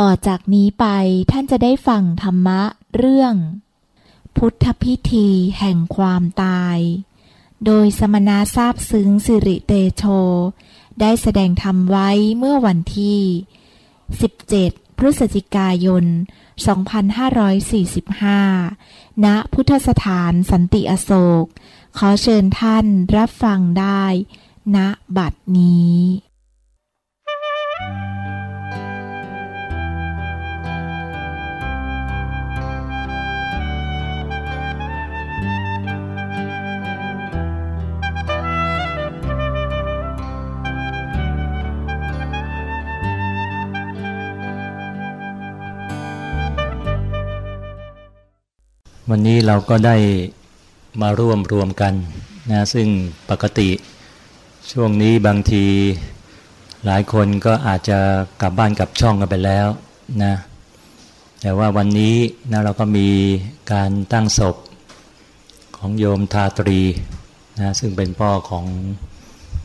ต่อจากนี้ไปท่านจะได้ฟังธรรมะเรื่อง พุทธพิธีแห่งความตาย โดยสมณะทราบซึ้งสิริเตโช ได้แสดงธรรมไว้เมื่อวันที่ 17 พฤศจิกายน 2545 ณ พุทธสถานสันติอโศก ขอเชิญท่านรับฟังได้ ณบัดนี้ วันนี้เราก็ได้มาร่วมรวมกันนะซึ่งปกติช่วงนี้บางทีหลายคนก็อาจจะกลับบ้านกลับช่องกันไปแล้วนะแต่ว่าวันนี้นะเราก็มีการตั้งศพของโยมทาตรีนะซึ่งเป็นพ่อของ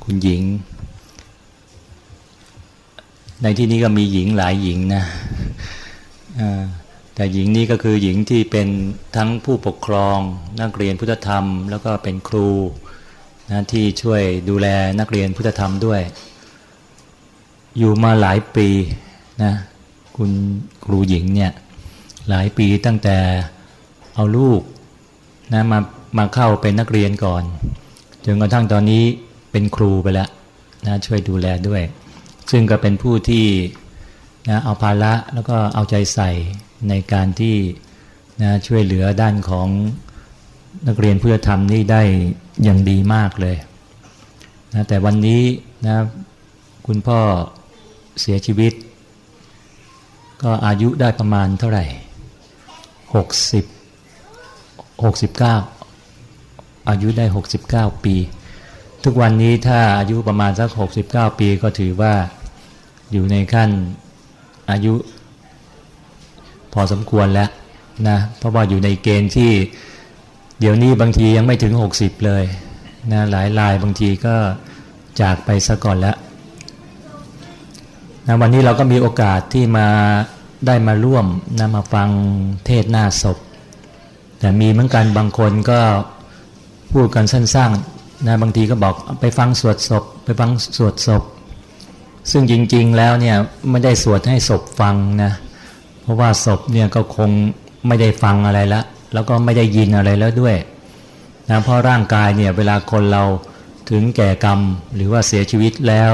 คุณหญิง ในที่นี้ก็มีหญิงหลายหญิงนะอ่า แต่หญิงนี่ก็คือหญิงที่เป็นทั้งผู้ปกครอง นักเรียนพุทธธรรม แล้วก็เป็นครูนะที่ช่วยดูแลนักเรียนพุทธธรรมด้วย อยู่มาหลายปีนะคุณครูหญิงเนี่ยหลายปีตั้งแต่เอาลูกนะมามาเข้าเป็นนักเรียนก่อนจนกระทั่งตอนนี้เป็นครูไปแล้วนะช่วยดูแลด้วย ซึ่งก็เป็นผู้ที่นะเอาภาระแล้วก็เอาใจใส่ในการที่นะช่วยเหลือด้านของนักเรียนเพื่อทำนี่ได้อย่างดีมากเลยนะแต่วันนี้นะคุณพ่อเสียชีวิต ก็อายุได้ประมาณเท่าไหร่หกสิบหกสิบเก้าอายุได้หกสิบเก้าปี ทุกวันนี้ถ้าอายุประมาณสักหกสิบเก้าปีก็ถือว่าอยู่ในขั้นอายุ พอสมควรแล้วนะเพราะว่าอยู่ในเกณฑ์ที่ เดี๋ยวนี้บางทียังไม่ถึง 60 เลยนะหลายรายบางทีก็จากไปซะก่อนแล้วนะวันนี้เราก็มีโอกาสที่มาได้มาร่วมนะมาฟังเทศหน้าศพ แต่มีเหมือนกันบางคนก็พูดกันสั้นๆนะบางทีก็บอกไปฟังสวดศพ ไปฟังสวดศพ ซึ่งจริงๆแล้วเนี่ยไม่ได้สวดให้ศพฟังนะ เพราะว่าศพเนี่ยก็คงไม่ได้ฟังอะไรแล้วแล้วก็ไม่ได้ยินอะไรแล้วด้วยนะเพราะร่างกายเนี่ยเวลาคนเราถึงแก่กรรมหรือว่าเสียชีวิตแล้ว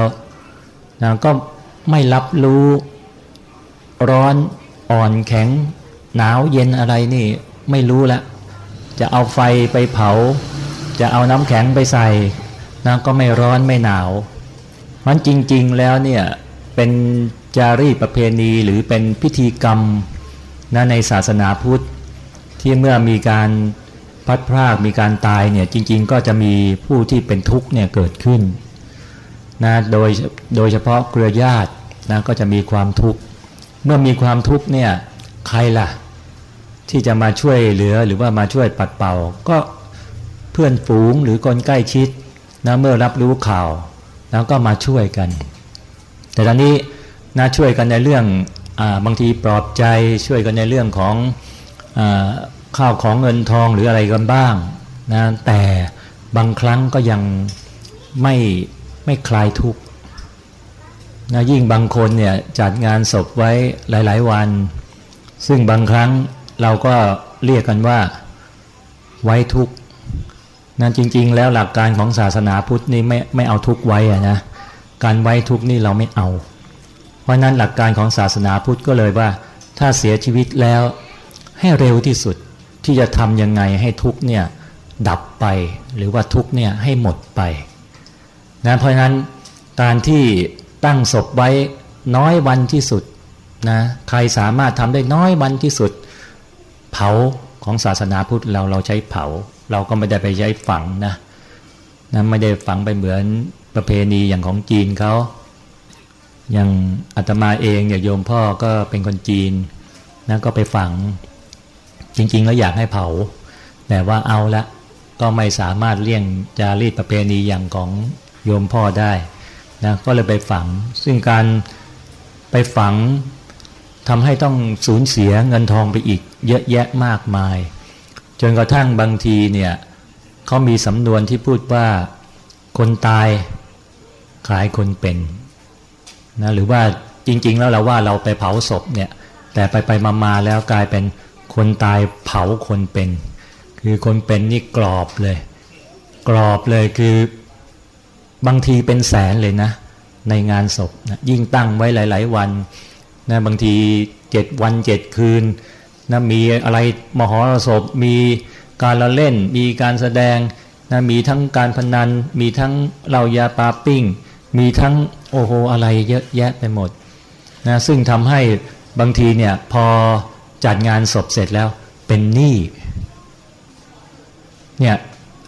นะก็ไม่รับรู้ร้อนอ่อนแข็ง หนาวเย็นอะไรนี่ไม่รู้ละ จะเอาไฟไปเผา จะเอาน้ำแข็งไปใส่นะก็ไม่ร้อนไม่หนาวมันจริง ๆ แล้วเนี่ยเป็น จารีประเพณีหรือเป็นพิธีกรรมนะในศาสนาพุทธ ที่เมื่อมีการพัดพรากมีการตายเนี่ยจริง ๆ ก็จะมีผู้ที่เป็นทุกข์เนี่ยเกิดขึ้นนะโดยโดยเฉพาะเครือญาตินะก็จะมีความทุกข์เมื่อมีความทุกข์เนี่ยใครล่ะ ที่จะมาช่วยเหลือหรือว่ามาช่วยปัดเป่า ก็เพื่อนฝูงหรือคนใกล้ชิดนะเมื่อรับรู้ข่าวแล้วก็มาช่วยกัน แต่ตอนนี้ นะช่วยกันในเรื่องอบางทีปลอบใจช่วยกันในเรื่องของอข้าวของเงินทองหรืออะไรกันบ้างนะแต่บางครั้งก็ยังไม่ไม่คลายทุกข์นะยิ่งบางคนเนี่ยจัดงานศพไว้หลาย ๆ วัน ซึ่งบางครั้งเราก็เรียกกันว่าไว้ทุกข์นะจริง ๆ แล้วหลักการของศาสนาพุทธนี่ไม่ไม่เอาทุกข์ไว้อะนะการไว้ทุกข์นี่เราไม่เอา เพราะนั้นหลักการของศาสนาพุทธก็เลยว่า ถ้าเสียชีวิตแล้วให้เร็วที่สุดที่จะทำยังไงให้ทุกเนี่ยดับไปหรือว่าทุกเนี่ยให้หมดไปนะเพราะฉะนั้นการที่ตั้งศพไว้น้อยวันที่สุดนะใครสามารถทำได้น้อยวันที่สุด เผาของศาสนาพุทธเราเราใช้เผา เราก็ไม่ได้ไปใช้ฝังนะนะไม่ได้ฝังไปเหมือนประเพณีอย่างของจีนเขา อย่างอาตมาเองเนี่ยโยมพ่อก็เป็นคนจีนนะก็ไปฝัง จริง ๆ แล้วอยากให้เผา แต่ว่าเอาละก็ไม่สามารถเลี่ยงจารีตประเพณีอย่างของโยมพ่อได้นะก็เลยไปฝัง ซึ่งการไปฝังทำให้ต้องสูญเสียเงินทองไปอีกเยอะแยะมากมาย จนกระทั่งบางทีเนี่ยเขามีสำนวนที่พูดว่าคนตายคล้ายคนเป็น นะหรือว่าจริง ๆ แล้วเราว่าเราไปเผาศพเนี่ย แต่ไปไปมาๆแล้วกลายเป็นคนตายเผาคนเป็น คือคนเป็นนี่กรอบเลย กรอบเลยคือบางทีเป็นแสนเลยนะ ในงานศพนะยิ่งตั้งไว้หลาย ๆ วันนะบางทีเจ็ดวันเจ็ดคืนนะมีอะไรมหรสพมีการละเล่น มีการแสดงนะมีทั้งการพนัน มีทั้งเหล้ายาปาปิ้ง มีทั้งโอ้โหอะไรเยอะแยะไปหมดนะซึ่งทำให้บางทีเนี่ยพอจัดงานศพเสร็จแล้วเป็นหนี้เนี่ย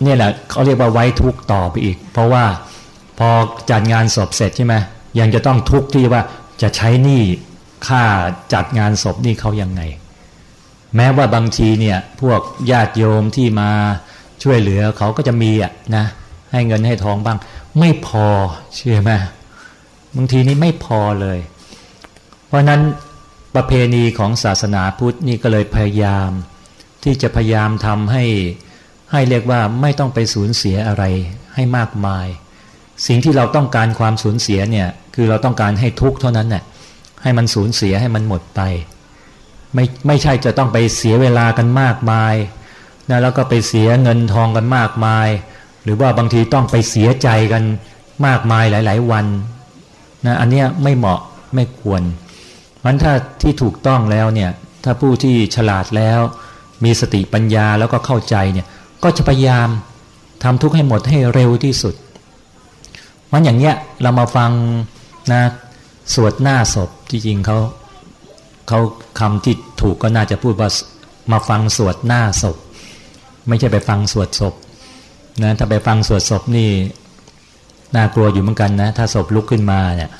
เนี่ยแหละเขาเรียกว่าไว้ทุกต่อไปอีก เพราะว่าพอจัดงานศพเสร็จใช่ไหมยังจะต้องทุกที่ว่าจะใช้หนี้ค่าจัดงานศพนี่เขายังไง แม้ว่าบางทีเนี่ยพวกญาติโยมที่มาช่วยเหลือเขาก็จะมีอะนะให้เงินให้ทองบ้าง ไม่พอเชื่อไหมบางทีนี่ไม่พอเลย เพราะนั้นประเพณีของศาสนาพุทธนี่ก็เลยพยายาม ที่จะพยายามทำให้ให้เรียกว่าไม่ต้องไปสูญเสียอะไรให้มากมาย สิ่งที่เราต้องการความสูญเสียเนี่ยคือเราต้องการให้ทุกเท่านั้นน่ะให้มันสูญเสียให้มันหมดไป ไม่ไม่ใช่จะต้องไปเสียเวลากันมากมายนะแล้วก็ไปเสียเงินทองกันมากมาย หรือว่าบางทีต้องไปเสียใจกันมากมายหลาย ๆ วันนะอันเนี้ยไม่เหมาะไม่ควรมันถ้าที่ถูกต้องแล้วเนี่ยถ้าผู้ที่ฉลาดแล้ว มีสติปัญญาแล้วก็เข้าใจเนี่ยก็จะพยายามทำทุกข์ให้หมดให้เร็วที่สุดมันอย่างเนี้ยเรามาฟังนะสวดหน้าศพที่จริงเขาเขาคำที่ถูกก็น่าจะพูดว่ามาฟังสวดหน้าศพ ไม่ใช่ไปฟังสวดศพ นะถ้าไปฟังสวดศพนี่น่ากลัวอยู่เหมือนกันนะ ถ้าศพลุกขึ้นมาเนี่ย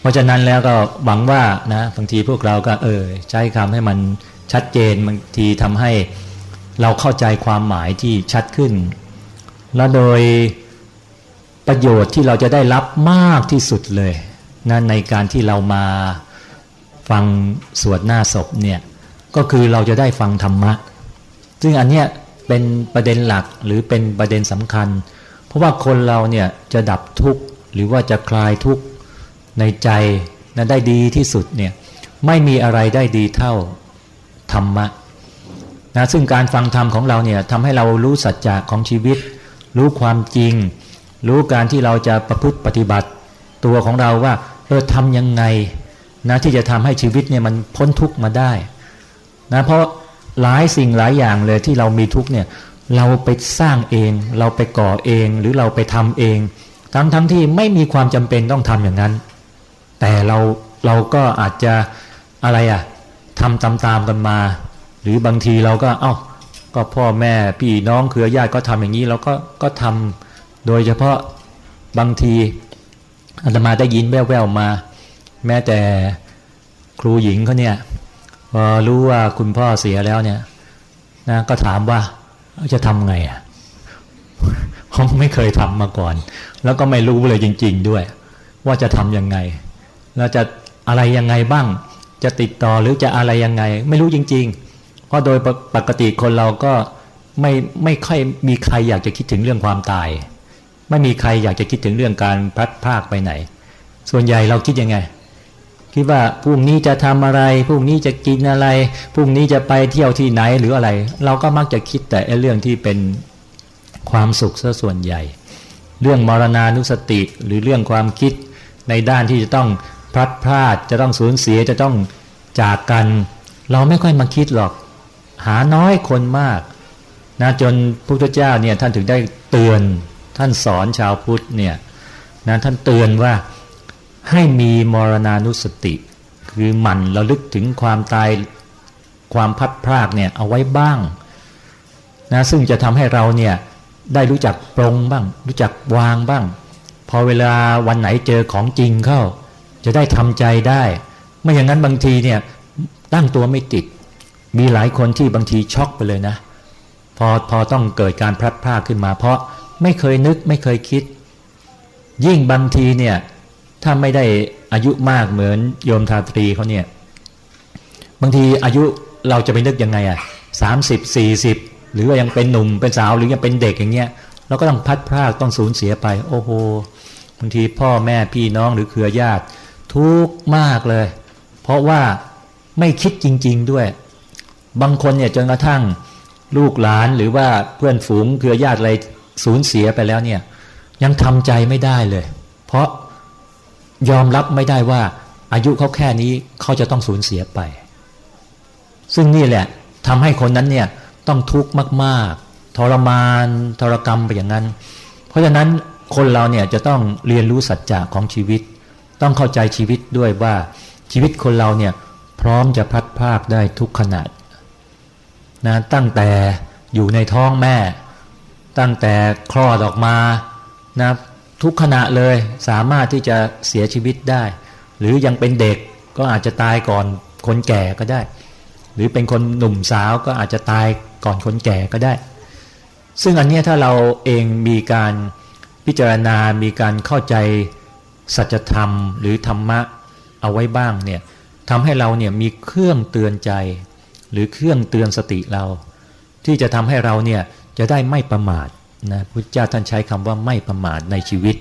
เพราะฉะนั้นแล้วก็หวังว่านะบางทีพวกเราก็เออ ใช้คำให้มันชัดเจนบางทีทำให้เราเข้าใจความหมายที่ชัดขึ้น และโดยประโยชน์ที่เราจะได้รับมากที่สุดเลยนะในการที่เรามาฟังสวดหน้าศพเนี่ยก็คือเราจะได้ฟังธรรมะ ซึ่งอันเนี้ย เป็นประเด็นหลักหรือเป็นประเด็นสำคัญ เพราะว่าคนเราเนี่ยจะดับทุกข์หรือว่าจะคลายทุกข์ในใจนั้นได้ดีที่สุดเนี่ยไม่มีอะไรได้ดีเท่าธรรมะนะซึ่งการฟังธรรมของเราเนี่ยทำให้เรารู้สัจจะของชีวิต รู้ความจริง รู้การที่เราจะประพฤติปฏิบัติ ตัวของเราว่าเออทำยังไงนะที่จะทำให้ชีวิตเนี่ยมันพ้นทุกข์มาได้นะเพราะ หลายสิ่งหลายอย่างเลยที่เรามีทุกเนี่ยเราไปสร้างเอง เราไปก่อเองหรือเราไปทำเอง ทั้งทั้งที่ไม่มีความจำเป็นต้องทำอย่างนั้น แต่เราเราก็อาจจะอะไรอะ่ะทำตามๆกันมา หรือบางทีเราก็เอา้าก็พ่อแม่พี่น้องเครือญาติก็ทำอย่างนี้เราก็ก็ทำโดยเฉพาะบางทีอาตมาได้ยินแว่วๆมา แม้แต่ครูหญิงเขาเนี่ย พอรู้ว่าคุณพ่อเสียแล้วเนี่ยนะก็ถามว่าจะทำไงอะเขาไม่เคยทำมาก่อน แล้วก็ไม่รู้เลยจริง ๆ ด้วย ว่าจะทำยังไง แล้วจะอะไรยังไงบ้าง จะติดต่อหรือจะอะไรยังไง ไม่รู้จริง ๆ เพราะโดยปกติคนเราก็ไม่ไม่ค่อยมีใครอยากจะคิดถึงเรื่องความตาย ไม่มีใครอยากจะคิดถึงเรื่องการพลัดพรากไปไหน ส่วนใหญ่เราคิดยังไง คิดว่าพรุ่งนี้จะทำอะไรพรุ่งนี้จะกินอะไรพรุ่งนี้จะไปเที่ยวที่ไหนหรืออะไร เราก็มักจะคิดแต่เรื่องที่เป็นความสุขซะส่วนใหญ่ เรื่องมรณานุสติหรือเรื่องความคิดในด้านที่จะต้องพลัดพรากจะต้องสูญเสียจะต้องจากกัน เราไม่ค่อยมาคิดหรอก หาน้อยคนมากนะจนพระพุทธเจ้าเนี่ยท่านถึงได้เตือนท่านสอนชาวพุทธเนี่ยนะท่านเตือนว่า ให้มีมรณานุสติ คือหมั่นระลึกถึงความตายความพัดพรากเนี่ยเอาไว้บ้างนะซึ่งจะทำให้เราเนี่ยได้รู้จักปรงบ้าง รู้จักวางบ้าง พอเวลาวันไหนเจอของจริงเข้า จะได้ทำใจได้ ไม่อย่างนั้นบางทีเนี่ยตั้งตัวไม่ติด มีหลายคนที่บางทีช็อกไปเลยนะ พอพอต้องเกิดการพลัดพรากขึ้นมา เพราะไม่เคยนึกไม่เคยคิด ยิ่งบางทีเนี่ย ถ้าไม่ได้อายุมากเหมือนโยมทาตรีเขาเนี่ย บางทีอายุเราจะไปนึกยังไงอะสามสิบสี่สิบหรือว่ายังเป็นหนุ่มเป็นสาวหรือยังเป็นเด็กอย่างเงี้ยเราก็ต้องพัดพรากต้องสูญเสียไป โอ้โหบางทีพ่อแม่พี่น้องหรือเครือญาติ ทุกมากเลย เพราะว่าไม่คิดจริง ๆด้วย บางคนเนี่ยจนกระทั่งลูกหลานหรือว่าเพื่อนฝูงเครือญาติอะไรสูญเสียไปแล้วเนี่ย ยังทำใจไม่ได้เลย เพราะ ยอมรับไม่ได้ว่า อายุเขาแค่นี้เขาจะต้องสูญเสียไป ซึ่งนี่แหละทำให้คนนั้นเนี่ยต้องทุกข์มาก ๆ ทรมานทรกรรมไปอย่างนั้น เพราะฉะนั้นคนเราเนี่ยจะต้องเรียนรู้สัจจะของชีวิต ต้องเข้าใจชีวิตด้วยว่าชีวิตคนเราเนี่ยพร้อมจะพัดภาคได้ทุกขนาดนะตั้งแต่อยู่ในท้องแม่ ตั้งแต่คลอดออกมานะ ทุกขณะเลยสามารถที่จะเสียชีวิตได้ หรือยังเป็นเด็กก็อาจจะตายก่อนคนแก่ก็ได้ หรือเป็นคนหนุ่มสาวก็อาจจะตายก่อนคนแก่ก็ได้ ซึ่งอันนี้ถ้าเราเองมีการพิจารณา มีการเข้าใจสัจธรรม หรือธรรมะเอาไว้บ้างเนี่ยทำให้เราเนี่ยมีเครื่องเตือนใจ หรือเครื่องเตือนสติเรา ที่จะทำให้เราเนี่ยจะได้ไม่ประมาท นะพุทธเจ้าท่านใช้คำว่าไม่ประมาทในชีวิต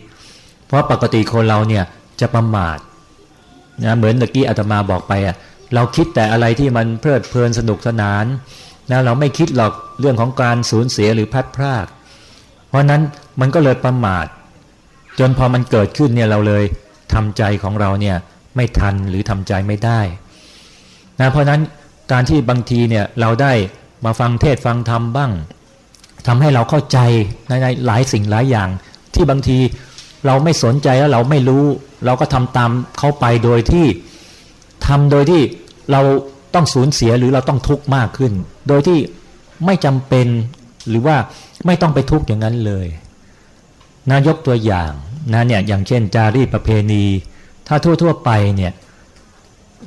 เพราะปกติคนเราเนี่ยจะประมาทนะเหมือนเมื่อกี้อาตมาบอกไปอะเราคิดแต่อะไรที่มันเพลิดเพลินสนุกสนานนะเราไม่คิดหรอกเรื่องของการสูญเสียหรือพัดพราก เพราะนั้นมันก็เลยประมาท จนพอมันเกิดขึ้นเนี่ยเราเลยทำใจของเราเนี่ยไม่ทันหรือทำใจไม่ได้นะเพราะนั้นการที่บางทีเนี่ยเราได้มาฟังเทศฟังธรรมบ้าง ทำให้เราเข้าใจในหลายสิ่งหลายอย่าง ที่บางทีเราไม่สนใจแล้วเราไม่รู้ เราก็ทำตามเขาไปโดยที่ทำโดยที่เราต้องสูญเสียหรือเราต้องทุกข์มากขึ้น โดยที่ไม่จำเป็นหรือว่าไม่ต้องไปทุกข์อย่างนั้นเลยนายกตัวอย่างนะเนี่ยอย่างเช่น จารีตประเพณี ถ้าทั่วๆไปเนี่ย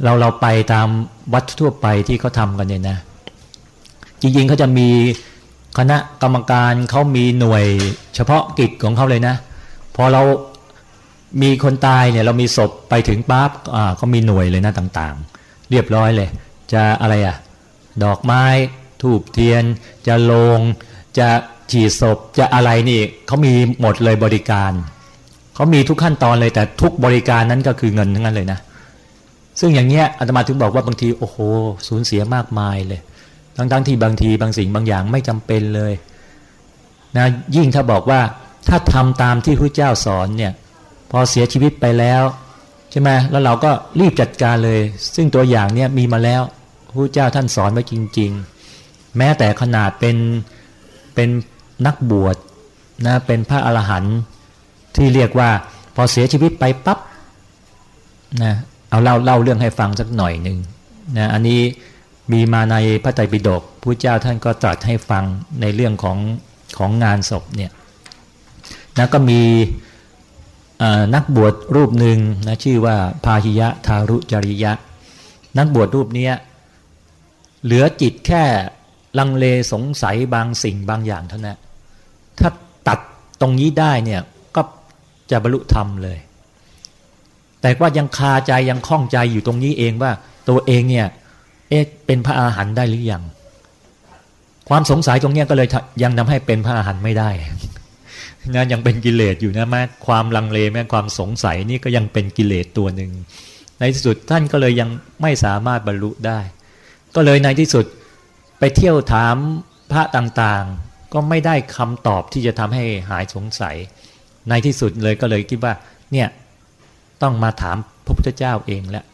เราเราไปตามวัดทั่วไปที่เขาทำกันเนี่ยนะ จริงๆเขาจะมี คณะกรรมการเขามีหน่วยเฉพาะกิจของเขาเลยนะ พอเรามีคนตายเนี่ยเรามีศพไปถึงปั๊บอ่าเขามีหน่วยเลยนะต่างๆ เรียบร้อยเลย จะอะไรอะดอกไม้ถูบเทียน จะลง จะฉีดศพจะอะไรนี่เขามีหมดเลยบริการเขามีทุกขั้นตอนเลยแต่ทุกบริการนั้นก็คือเงินทั้งนั้นเลยนะ ซึ่งอย่างเงี้ยอาตมาถึงบอกว่าบางทีโอ้โหสูญเสียมากมายเลย ทั้งๆทที่บางทีบางสิ่งบางอย่างไม่จำเป็นเลยนะยิ่งถ้าบอกว่าถ้าทำตามที่พระเจ้าสอนเนี่ยพอเสียชีวิตไปแล้วใช่ไหมแล้วเราก็รีบจัดการเลย ซึ่งตัวอย่างเนี่ยมีมาแล้วพระเจ้าท่านสอนไว้จริง ๆ แม้แต่ขนาดเป็นเป็นนักบวชนะเป็นพระอรหันต์ที่เรียกว่าพอเสียชีวิตไปปับ๊บนะเอาเล่าเล่าเรื่องให้ฟังสักหน่อยหนึ่งนะอันนี้ มีมาในพระไตรปิฎกพระเจ้าท่านก็ตรัสให้ฟังในเรื่องของของงานศพเนี่ยนะก็มีนักบวชรูปหนึ่งนะชื่อว่าพาหิยะทารุจริยะ นักบวชรูปนี้เหลือจิตแค่ลังเลสงสัยบางสิ่งบางอย่างเท่านั้นถ้าตัดตรงนี้ได้เนี่ยก็จะบรรลุธรรมเลย แต่ว่ายังคาใจยังคล่องใจอยู่ตรงนี้เองว่าตัวเองเนี่ย เอ๊ะเป็นพระอาหารได้หรือยังความสงสัยตรงนี้ก็เลยยังทาให้เป็นพระอาหารไม่ได้นะยังเป็นกิเลสอยู่นะแม้ความลังเลแม้ความสงสัยนี่ก็ยังเป็นกิเลสตัวหนึ่งในที่สุดท่านก็เลยยังไม่สามารถบรรลุได้ ก็เลยในที่สุดไปเที่ยวถามพระต่างๆ ก็ไม่ได้คำตอบที่จะทำให้หายสงสัย ในที่สุดเลยก็เลยคิดว่าเนี่ยต้องมาถามพระพุทธเจ้าเองแล้ว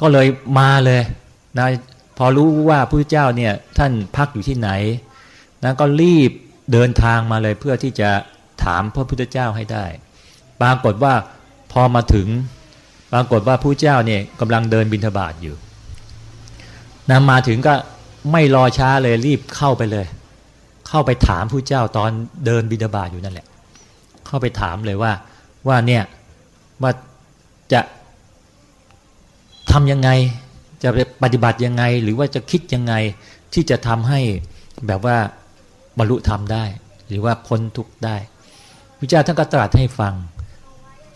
ก็เลยมาเลย นะพอรู้ว่าพระเจ้าเนี่ยท่านพักอยู่ที่ไหนนะก็รีบเดินทางมาเลยเพื่อที่จะถามพระพุทธเจ้าให้ได้ ปรากฏว่าพอมาถึงปรากฏว่าพระเจ้าเนี่ยกำลังเดินบิณฑบาตอยู่นะมาถึงก็ไม่รอช้าเลยรีบเข้าไปเลย เข้าไปถามพระเจ้าตอนเดินบิณฑบาตอยู่นั่นแหละ เข้าไปถามเลยว่าว่าเนี่ยว่าจะทำยังไง จะปฏิบัติยังไง หรือว่าจะคิดยังไงที่จะทำให้แบบว่าบรรลุธรรมได้ หรือว่าพ้นทุกข์ได้พระเจ้าท่านก็ตรัสให้ฟัง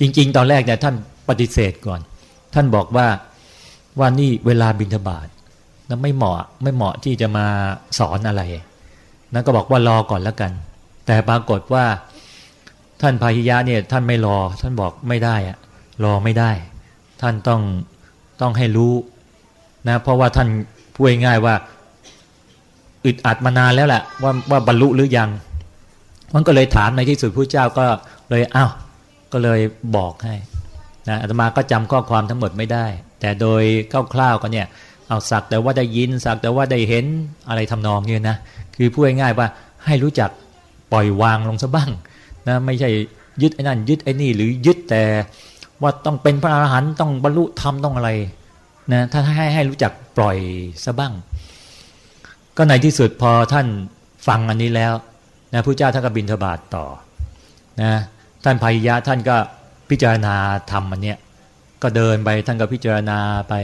จริง ๆ ตอนแรกเนี่ยท่านปฏิเสธก่อน ท่านบอกว่าว่านี่เวลาบินทบาทนั้นไม่เหมาะไม่เหมาะที่จะมาสอนอะไรนั้นก็บอกว่ารอก่อนแล้วกัน แต่ปรากฏว่าท่านพาหิยะเนี่ยท่านไม่รอ ท่านบอกไม่ได้อะรอไม่ได้ ท่านต้องต้องให้รู้ นะเพราะว่าท่านพูดง่ายว่าอึดอัดมานานแล้วแหละว่าว่าบรรลุหรือยัง มันก็เลยถามในที่สุดพระเจ้าก็เลยอ้าวก็เลยบอกให้นะอาตมาก็จำข้อความทั้งหมดไม่ได้ แต่โดยคร่าวๆก็เนี่ยเอาสักแต่ว่าได้ยินสักแต่ว่าได้เห็นอะไรทำนองนี้นะคือพูดง่ายๆว่าให้รู้จักปล่อยวางลงซะบ้างนะไม่ใช่ยึดไอ้นั่นยึดไอ้นี่หรือยึดแต่ว่าต้องเป็นพระอรหันต์ต้องบรรลุธรรมต้องอะไร นะถ้าให้ให้รู้จักปล่อยซะบ้าง ก็ในที่สุดพอท่านฟังอันนี้แล้วนะพระเจ้าท่านก็บินทบาทต่อนะท่านพายะท่านก็พิจารณาธรรมอันเนี้ยก็เดินไปท่านก็พิจารณาไป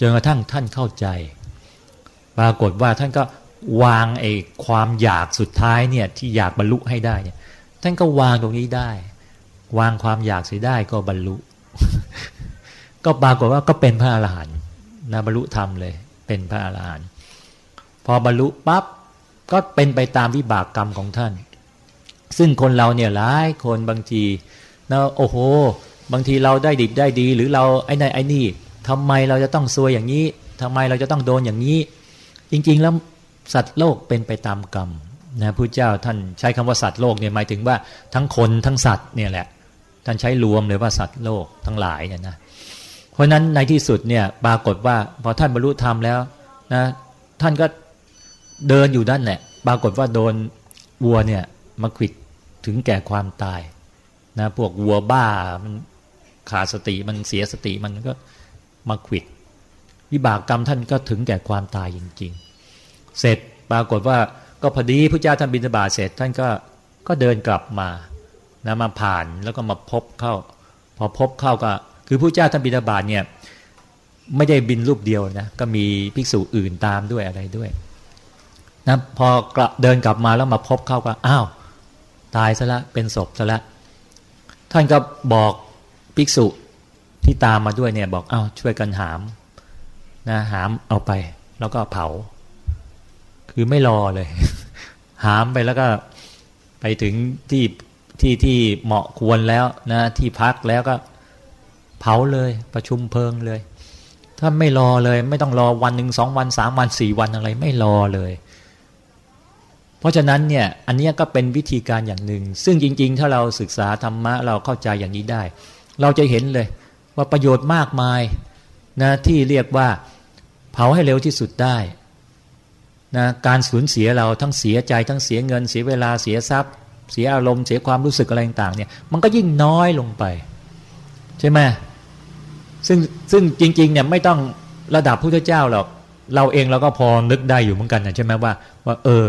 จนกระทั่งท่านเข้าใจ ปรากฏว่าท่านก็วางไอ้ความอยากสุดท้ายเนี่ยที่อยากบรรลุให้ได้เนี่ยท่านก็วางตรงนี้ได้ วางความอยากเสียได้ก็บรรลุ ก็ปรากฏว่าก็เป็นพระอรหันต์นะบรรลุธรรมเลย เป็นพระอรหันต์พอบรรลุปั๊บก็เป็นไปตามวิบากกรรมของท่าน ซึ่งคนเราเนี่ยหลายคนบางทีนะโอ้โห บางทีเราได้ดิบได้ดี หรือเราไอ้นี่ไอ้นี่ทำไมเราจะต้องซวยอย่างนี้ทำไมเราจะต้องโดนอย่างนี้ จริง ๆ แล้วสัตว์โลกเป็นไปตามกรรมนะพระเจ้าท่านใช้คำว่าสัตว์โลกเนี่ยหมายถึงว่าทั้งคนทั้งสัตว์เนี่ยแหละท่านใช้รวมเลยว่าสัตว์โลกทั้งหลายเนี่ยนะ เพราะนั้นในที่สุดเนี่ยปรากฏว่าพอท่านบรรลุธรรมแล้วนะท่านก็เดินอยู่ด้านแหละปรากฏว่าโดนวัวเนี่ยมาขิดถึงแก่ความตายนะพวกวัวบ้ามันขาดสติมันเสียสติมันก็มาขิดวิบากกรรมท่านก็ถึงแก่ความตายจริง ๆ เสร็จปรากฏว่าก็พอดีพระเจ้าท่านบิณฑบาตเสร็จท่านก็ก็เดินกลับมานะมาผ่านแล้วก็มาพบเข้า พอพบเข้าก็ คือพระเจ้าท่านบิณฑบาตเนี่ยไม่ได้บินรูปเดียวนะก็มีภิกษุอื่นตามด้วยอะไรด้วยนะพอกเดินกลับมาแล้วมาพบเข้าก็อ้าวตายซะละเป็นศพซะละท่านก็บอกภิกษุที่ตามมาด้วยเนี่ยบอกอ้าวช่วยกันหามนะหามเอาไป แล้วก็เผา คือไม่รอเลย หามไปแล้วก็ไปถึงที่ที่ที่เหมาะควรแล้วนะที่พักแล้วก็ เผาเลยประชุมเพลิงเลย ถ้าไม่รอเลย ไม่ต้องรอวันหนึ่งสองวันสามวันสี่วันอะไร ไม่รอเลย เพราะฉะนั้นเนี่ยอันนี้ก็เป็นวิธีการอย่างหนึ่ง ซึ่งจริง ๆ ถ้าเราศึกษาธรรมะเราเข้าใจอย่างนี้ได้ เราจะเห็นเลยว่าประโยชน์มากมายนะที่เรียกว่าเผาให้เร็วที่สุดได้นะการสูญเสียเราทั้งเสียใจทั้งเสียเงิน เสียเวลาเสียทรัพย์ เสียอารมณ์เสียความรู้สึกอะไรต่างๆเนี่ยมันก็ยิ่งน้อยลงไป ใช่ไหม ซึ่งซึ่งจริงๆเนี่ยไม่ต้องระดับพระเจ้าหรอก เราเองเราก็พอนึกได้อยู่เหมือนกันนะใช่ไหมว่าว่า เออ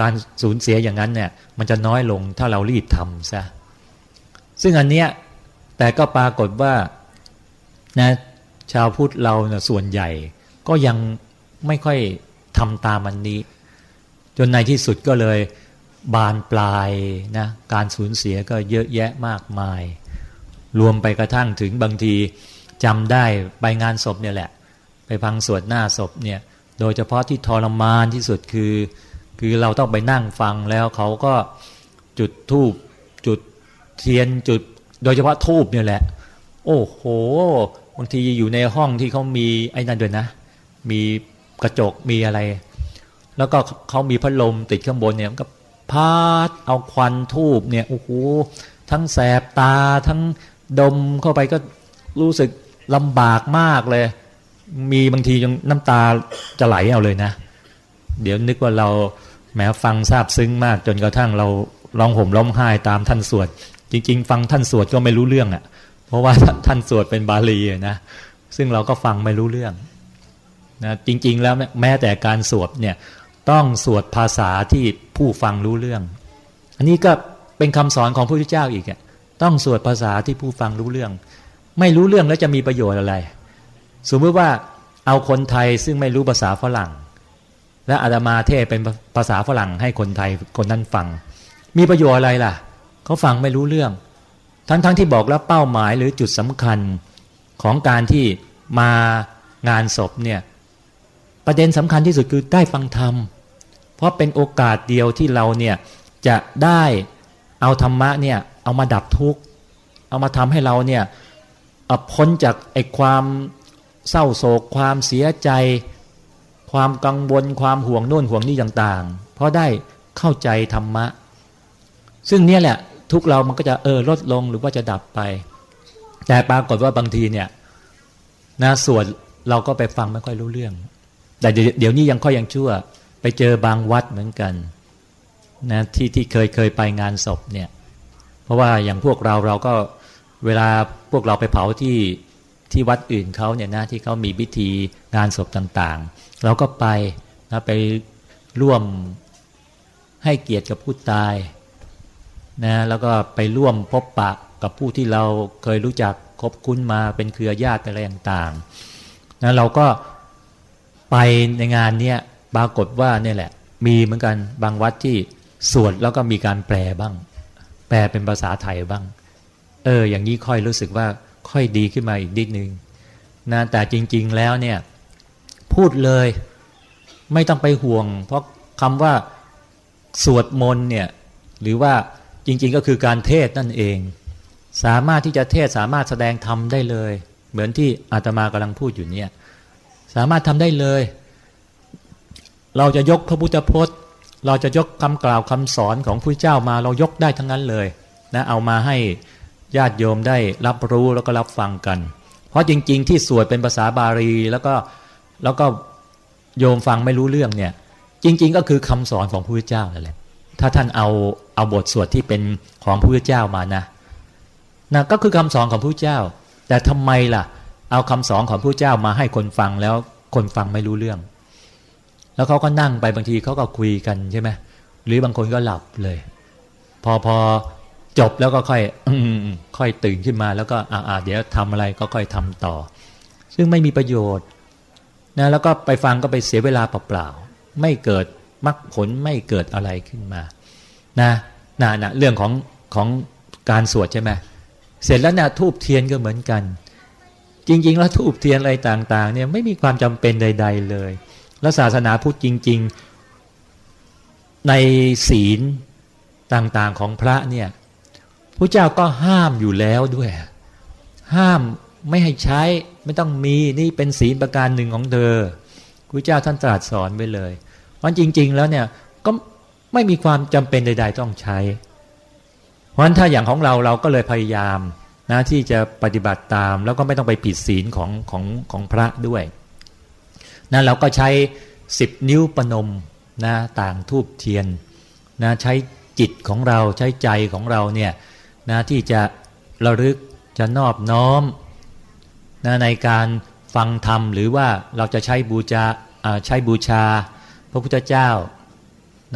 การสูญเสียอย่างนั้นเนี่ย มันจะน้อยลงถ้าเรารีบทำซะซึ่งอันเนี้ยแต่ก็ปรากฏว่านะชาวพุทธเราเนี่ยส่วนใหญ่ก็ยังไม่ค่อยทำตามอันนี้ จนในที่สุดก็เลยบานปลายนะการสูญเสียก็เยอะแยะมากมาย รวมไปกระทั่งถึงบางที จำได้ไปงานศพเนี่ยแหละ ไปพังสวดหน้าศพเนี่ยโดยเฉพาะที่ทรมานที่สุดคือ คือเราต้องไปนั่งฟังแล้วเขาก็จุดทูบจุดเทียนจุด โดยเฉพาะทูบเนี่ยแหละ โอ้โหบางทีอยู่ในห้องที่เขามีไอ้นั่นด้วยนะ มีกระจกมีอะไร แล้วก็เขามีพัดลมติดข้างบนเนี่ยก็พาดเอาควันทูบเนี่ยโอ้โหทั้งแสบตาทั้งดมเข้าไปก็รู้สึก ลำบากมากเลย มีบางทียังน้ำตาจะไหลเอาเลยนะ เดี๋ยวนึกว่าเราแม้ฟังทราบซึ้งมาก จนกระทั่งเราร้องห่มร้องไห้ตามท่านสวด จริง ๆ ฟังท่านสวดก็ไม่รู้เรื่องอะ่ะ เพราะว่าท่านสวดเป็นบาลีนะซึ่งเราก็ฟังไม่รู้เรื่องนะจริง ๆ แล้วแม้แต่การสวดเนี่ยต้องสวดภาษาที่ผู้ฟังรู้เรื่อง อันนี้ก็เป็นคำสอนของพระพุทธเจ้าอีกอะต้องสวดภาษาที่ผู้ฟังรู้เรื่อง ไม่รู้เรื่องแล้วจะมีประโยชน์อะไร สมมติว่าเอาคนไทยซึ่งไม่รู้ภาษาฝรั่ง และอาตมาเทศเป็นภาษาฝรั่งให้คนไทยคนนั้นฟัง มีประโยชน์อะไรล่ะเขาฟังไม่รู้เรื่อง ทั้งๆทที่บอกแล้วเป้าหมายหรือจุดสำคัญของการที่มางานศพเนี่ยประเด็นสำคัญที่สุดคือได้ฟังธรรม เพราะเป็นโอกาสเดียวที่เราเนี่ยจะได้เอาธรรมะเนี่ยเอามาดับทุกข์ เอามาทำให้เราเนี่ย พ้นจากไอ้ความเศร้าโศกความเสียใจ ความกังวลความห่วงโน่นห่วงนี่ต่างๆ เพราะได้เข้าใจธรรมะ ซึ่งเนี่ยแหละ ทุกเรามันก็จะเออลดลงหรือว่าจะดับไป แต่ปรากฏว่าบางทีเนี่ยนะส่วนเราก็ไปฟังไม่ค่อยรู้เรื่อง แต่เดี๋ยวนี้ยังค่อยยังชั่ว ไปเจอบางวัดเหมือนกันนะที่ที่เคยเคยไปงานศพเนี่ย เพราะว่าอย่างพวกเราเราก็ เวลาพวกเราไปเผาที่ที่วัดอื่นเขาเนี่ยนะที่เขามีพิธีงานศพต่างๆ เราก็ไปนะไปร่วมให้เกียรติกับผู้ตายนะแล้วก็ไปร่วมพบปะกับผู้ที่เราเคยรู้จักคบคุ้นมาเป็นเครือญาติอะไรต่างๆนะเราก็ไปในงานเนี้ยปรากฏว่าเนี่ยแหละ มีเหมือนกันบางวัดที่สวดแล้วก็มีการแปลบ้าง แปลเป็นภาษาไทยบ้าง เออ อย่างนี้ค่อยรู้สึกว่าค่อยดีขึ้นมาอีกนิดนึงนะแต่จริง ๆแล้วเนี่ย พูดเลย ไม่ต้องไปห่วง เพราะคำว่าสวดมนต์เนี่ย หรือว่าจริง ๆ ก็คือการเทศนั่นเอง สามารถที่จะเทศสามารถแสดงธรรมได้เลย เหมือนที่อาตมากำลังพูดอยู่เนี่ย สามารถทำได้เลย เราจะยกพระพุทธพจน์ เราจะยกคำกล่าวคำสอนของพระเจ้ามาเรายกได้ทั้งนั้นเลยนะเอามาให้ ญาติโยมได้รับรู้แล้วก็รับฟังกัน เพราะจริง ๆ ที่สวดเป็นภาษาบาลีแล้วก็แล้วก็โยมฟังไม่รู้เรื่องเนี่ย จริง ๆ ก็คือคำสอนของพระพุทธเจ้านั่นแหละถ้าท่านเอาเอาบทสวดที่เป็นของพระพุทธเจ้ามานะนะก็คือคำสอนของพระพุทธเจ้า แต่ทำไมล่ะ เอาคำสอนของพระพุทธเจ้ามาให้คนฟังแล้วคนฟังไม่รู้เรื่อง แล้วเขาก็นั่งไปบางทีเขาก็คุยกันใช่ไหมหรือบางคนก็หลับเลย พอพอ จบแล้วก็ค่อยอค่อยตื่นขึ้นมาแล้วก็อ่าเดี๋ยวทำอะไรก็ค่อยทำต่อ ซึ่งไม่มีประโยชน์นะแล้วก็ไปฟังก็ไปเสียเวลาเปล่าๆไม่เกิดมรรคผลไม่เกิดอะไรขึ้นมานะนะนะเรื่องของของการสวดใช่ไหมเสร็จแล้วนะทูบเทียนก็เหมือนกัน จริง ๆ แล้วทูบเทียนอะไรต่าง ๆ เนี่ยไม่มีความจำเป็นใด ๆ เลย แล้วศาสนาพุทธจริง ๆ ในศีลต่างๆของพระเนี่ย พระเจ้าก็ห้ามอยู่แล้วด้วย ห้ามไม่ให้ใช้ไม่ต้องมีนี่เป็นศีลประการหนึ่งของเธอพระเจ้าท่านตรัสสอนไปเลยเพราะจริง ๆ แล้วเนี่ยก็ไม่มีความจำเป็นใด ๆ ต้องใช้ เพราะฉะนั้นถ้าอย่างของเราเราก็เลยพยายามนะที่จะปฏิบัติตามแล้วก็ไม่ต้องไปผิดศีลของของของพระด้วยนะเราก็ใช้สิบนิ้วปนมนะต่างทูบเทียนนะใช้จิตของเราใช้ใจของเราเนี่ย นะที่จะระลึกจะนอบน้อมนะในการฟังธรรม หรือว่าเราจะใช้บูชาใช้บูชา พระพุทธเจ้า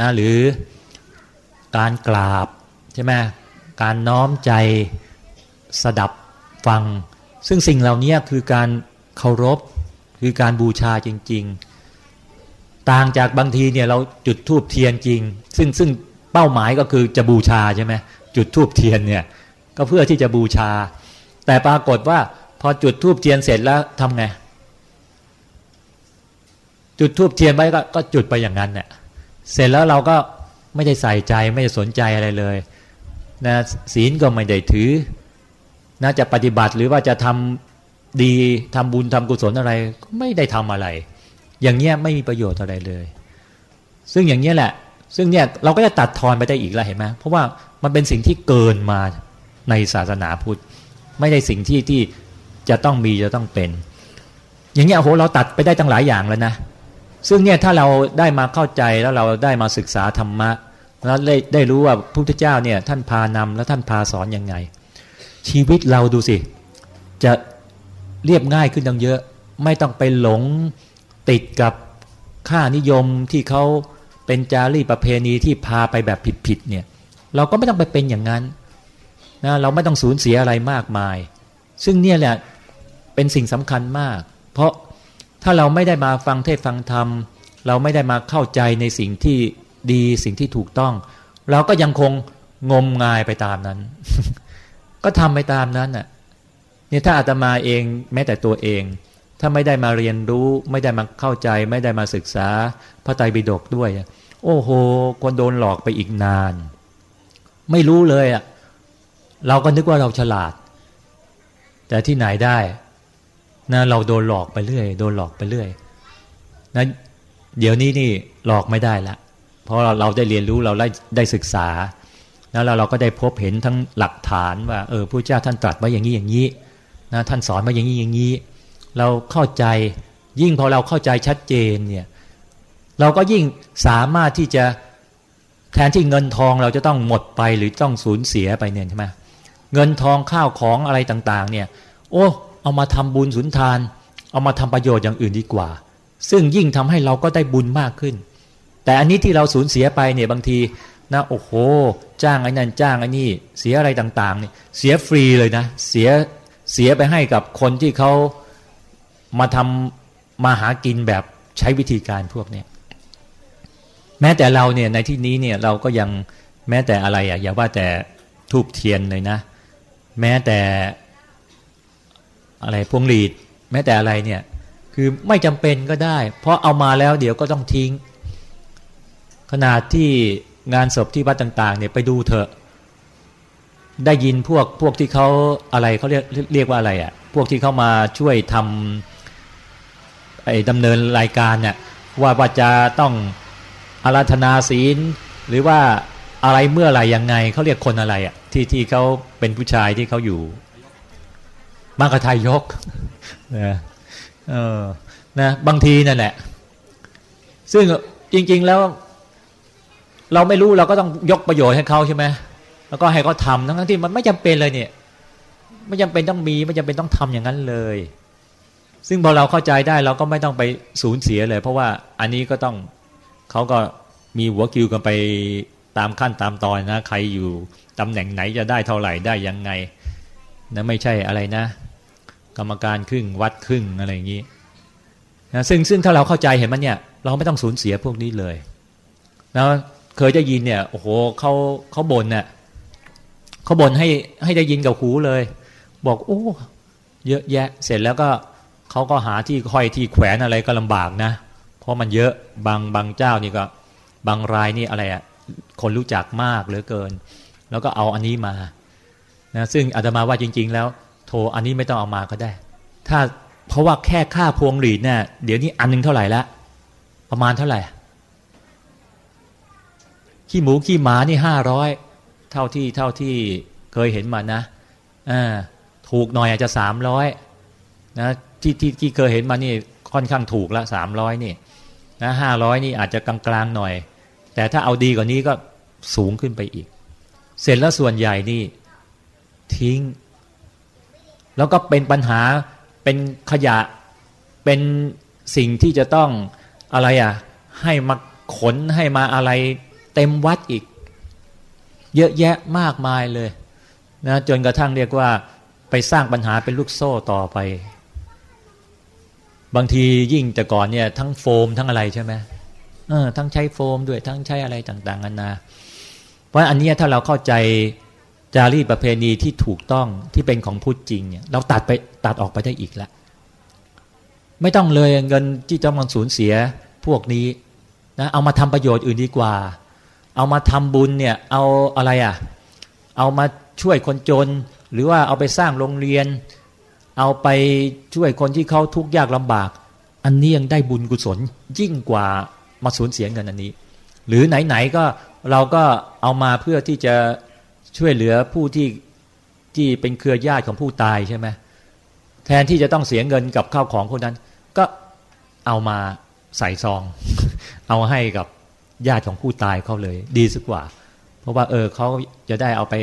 นะหรือการกราบใช่ไหมการน้อมใจสดับฟัง ซึ่งสิ่งเหล่านี้คือการเคารพคือการบูชาจริง ๆ ต่างจากบางทีเนี่ยเราจุดธูปเทียนจริง ซึ่งซึ่งเป้าหมายก็คือจะบูชาใช่ไหม จุดธูปเทียนเนี่ยก็เพื่อที่จะบูชา แต่ปรากฏว่า พอจุดธูปเทียนเสร็จแล้วทำไงจุดทูบเทียนไว้ก็ก็จุดไปอย่างนั้นเนี่ยเสร็จแล้วเราก็ไม่ได้ใส่ใจไม่ได้สนใจอะไรเลยนะศีลก็ไม่ได้ถือนะจะปฏิบัติหรือว่าจะทำดีทำบุญทำกุศลอะไร ก็ไม่ได้ทำอะไร อย่างเงี้ยไม่มีประโยชน์อะไรเลย ซึ่งอย่างเงี้ยแหละ ซึ่งเนี่ยเราก็จะตัดทอนไปได้อีกแล้วเห็นไหมเพราะว่ามันเป็นสิ่งที่เกินมาในศาสนาพุทธ ไม่ได้สิ่งที่ที่จะต้องมีจะต้องเป็น อย่างเงี้ยโหเราตัดไปได้ตั้งหลายอย่างแล้วนะซึ่งเนี่ยถ้าเราได้มาเข้าใจแล้วเราได้มาศึกษาธรรมะแล้วได้ได้รู้ว่าพระพุทธเจ้าเนี่ยท่านพานำแล้วท่านพาสอนยังไง ชีวิตเราดูสิ จะเรียบง่ายขึ้นตั้งเยอะ ไม่ต้องไปหลงติดกับค่านิยมที่เขา เป็นจารีประเพณีที่พาไปแบบผิดๆเนี่ยเราก็ไม่ต้องไปเป็นอย่างนั้นนะเราไม่ต้องสูญเสียอะไรมากมาย ซึ่งเนี่ยแหละเป็นสิ่งสำคัญมาก เพราะถ้าเราไม่ได้มาฟังเทศฟังธรรม เราไม่ได้มาเข้าใจในสิ่งที่ดีสิ่งที่ถูกต้อง เราก็ยังคงงมงายไปตามนั้น ก็ทำไปตามนั้นน่ะเนี่ยถ้าอาตมาเองแม้แต่ตัวเอง ถ้าไม่ได้มาเรียนรู้ ไม่ได้มาเข้าใจ ไม่ได้มาศึกษาพระไตรปิฎกด้วย โอ้โหคนโดนหลอกไปอีกนาน ไม่รู้เลยอะเราก็นึกว่าเราฉลาด แต่ที่ไหนได้นะเราโดนหลอกไปเรื่อย โดนหลอกไปเรื่อยนะเดี๋ยวนี้นี่หลอกไม่ได้ละเพราะเราเราได้เรียนรู้เราได้ได้ศึกษา แล้วเราก็ได้พบเห็นทั้งหลักฐานว่าเออพระเจ้าท่านตรัสไว้อย่างนี้อย่างนี้นะท่านสอนมาอย่างนี้อย่างนี้ เราเข้าใจยิ่งพอเราเข้าใจชัดเจนเนี่ยเราก็ยิ่งสามารถที่จะแทนที่เงินทองเราจะต้องหมดไปหรือต้องสูญเสียไปเนี่ยใช่ไหมเงินทองข้าวของอะไรต่างๆ เนี่ยโอ้เอามาทำบุญสุนทาน เอามาทำประโยชน์อย่างอื่นดีกว่า ซึ่งยิ่งทำให้เราก็ได้บุญมากขึ้น แต่อันนี้ที่เราสูญเสียไปเนี่ยบางทีนะโอ้โห จ้างไอ้นั่นจ้างไอ้นี่เสียอะไรต่างๆเนี่ยเสียฟรีเลยนะ เสียเสียไปให้กับคนที่เขา มาทำมาหากินแบบใช้วิธีการพวกนี้แม้แต่เราเนี่ยในที่นี้เนี่ยเราก็ยังแม้แต่อะไรอะอย่าว่าแต่ทูบเทียนเลยนะ แม้แต่อะไรพวงหลีด แม้แต่อะไรเนี่ย คือไม่จำเป็นก็ได้ เพราะเอามาแล้วเดี๋ยวก็ต้องทิ้ง ขนาดที่งานศพที่วัดต่างๆเนี่ยไปดูเถอะ ได้ยินพวกพวกที่เขาอะไรเขาเรียกเรียกว่าอะไรอะ่ะ พวกที่เขามาช่วยทำ ไอ้ดำเนินรายการเนี่ยว่าว่าจะต้องอาราธนาศีล หรือว่าอะไรเมื่อไรยังไงเขาเรียกคนอะไรอะ่ะที่ที่เขาเป็นผู้ชายที่เขาอยู่มากรทายยกนะเออนะบางทีนั่นแหละซึ่งจริง ๆแล้ว เราไม่รู้เราก็ต้องยกประโยชน์ให้เขาใช่ไหมแล้วก็ให้เขาทำทั้งที่มันไม่จำเป็นเลยเนี่ย ไม่จำเป็นต้องมีไม่จำเป็นต้องทำอย่างนั้นเลย ซึ่งพอเราเข้าใจได้เราก็ไม่ต้องไปสูญเสียเลย เพราะว่าอันนี้ก็ต้องเขาก็มีหัวคิวกันไปตามขั้นตามตอนนะ ใครอยู่ตำแหน่งไหนจะได้เท่าไหร่ได้ยังไงนะไม่ใช่อะไรนะ กรรมการครึ่งวัดครึ่งอะไรอย่างนี้นะซึ่งซึ่งถ้าเราเข้าใจเห็นมันเนี่ย เราไม่ต้องสูญเสียพวกนี้เลยนะเคยได้ยินเนี่ยโอ้โหเขาเขาบ่นเนี่ยเขาบ่นให้ให้ได้ยินกับหูเลย บอกโอ้เยอะแยะ เสร็จแล้วก็ เขาก็หาที่ค่อยที่แขวนอะไรก็ลำบากนะ เพราะมันเยอะบางบางเจ้านี่ก็ บางรายนี่อะไรอะคนรู้จักมากเหลือเกิน แล้วก็เอาอันนี้มานะซึ่งอาตมาว่าจริง ๆ แล้ว โทรอันนี้ไม่ต้องเอามาก็ได้ ถ้าเพราะว่าแค่ค่าพวงหลีดเนี่ยเดี๋ยวนี้อันนึงเท่าไหร่ละประมาณเท่าไหร่ขี้หมูขี้หมานี่ห้าร้อยเท่าที่เท่าที่เคยเห็นมานะอ่าถูกหน่อยอาจจะสามร้อยนะ ที่ที่ที่เคยเห็นมานี่ค่อนข้างถูกละสามร้อยนี่นะห้าร้อยนี่อาจจะกลางๆหน่อย แต่ถ้าเอาดีกว่านี้ก็สูงขึ้นไปอีก เสร็จแล้วส่วนใหญ่นี่ทิ้ง แล้วก็เป็นปัญหาเป็นขยะเป็นสิ่งที่จะต้องอะไรอะ ให้มาขนให้มาอะไรเต็มวัดอีก เยอะแยะมากมายเลยนะจนกระทั่งเรียกว่าไปสร้างปัญหาเป็นลูกโซ่ต่อไป บางทียิ่งแต่ก่อนเนี่ยทั้งโฟมทั้งอะไรใช่ไหมเออทั้งใช้โฟมด้วยทั้งใช้อะไรต่างๆนานา เพราะอันนี้ถ้าเราเข้าใจจารีตประเพณีที่ถูกต้องที่เป็นของพุทธจริงเนี่ยเราตัดไปตัดออกไปได้อีกแล้วไม่ต้องเลยเงินที่จะมันสูญเสียพวกนี้นะเอามาทำประโยชน์อื่นดีกว่า เอามาทำบุญเนี่ยเอาอะไรอะ่ะเอามาช่วยคนจน หรือว่าเอาไปสร้างโรงเรียน เอาไปช่วยคนที่เขาทุกข์ยากลำบาก อันนี้ยังได้บุญกุศลยิ่งกว่ามาสูญเสียเงินอันนี้ หรือไหนๆก็เราก็เอามาเพื่อที่จะช่วยเหลือผู้ที่ที่เป็นเครือญาติของผู้ตายใช่ไหมแทนที่จะต้องเสียเงินกับข้าวของคนนั้น ก็เอามาใส่ซอง เอาให้กับญาติของผู้ตายเขาเลย ดีสักกว่า เพราะว่าเออเขาจะได้เอาไป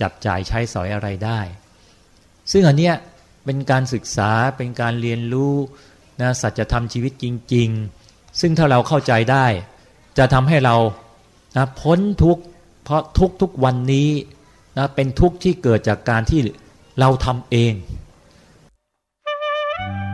จับจ่ายใช้สอยอะไรได้ ซึ่งอันเนี้ย เป็นการศึกษาเป็นการเรียนรู้นะสัจธรรมชีวิตจริง ๆ ซึ่งถ้าเราเข้าใจได้ จะทำให้เรานะพ้นทุกเพราะทุกทุกวันนี้นะเป็นทุกที่เกิดจากการที่เราทำเอง thank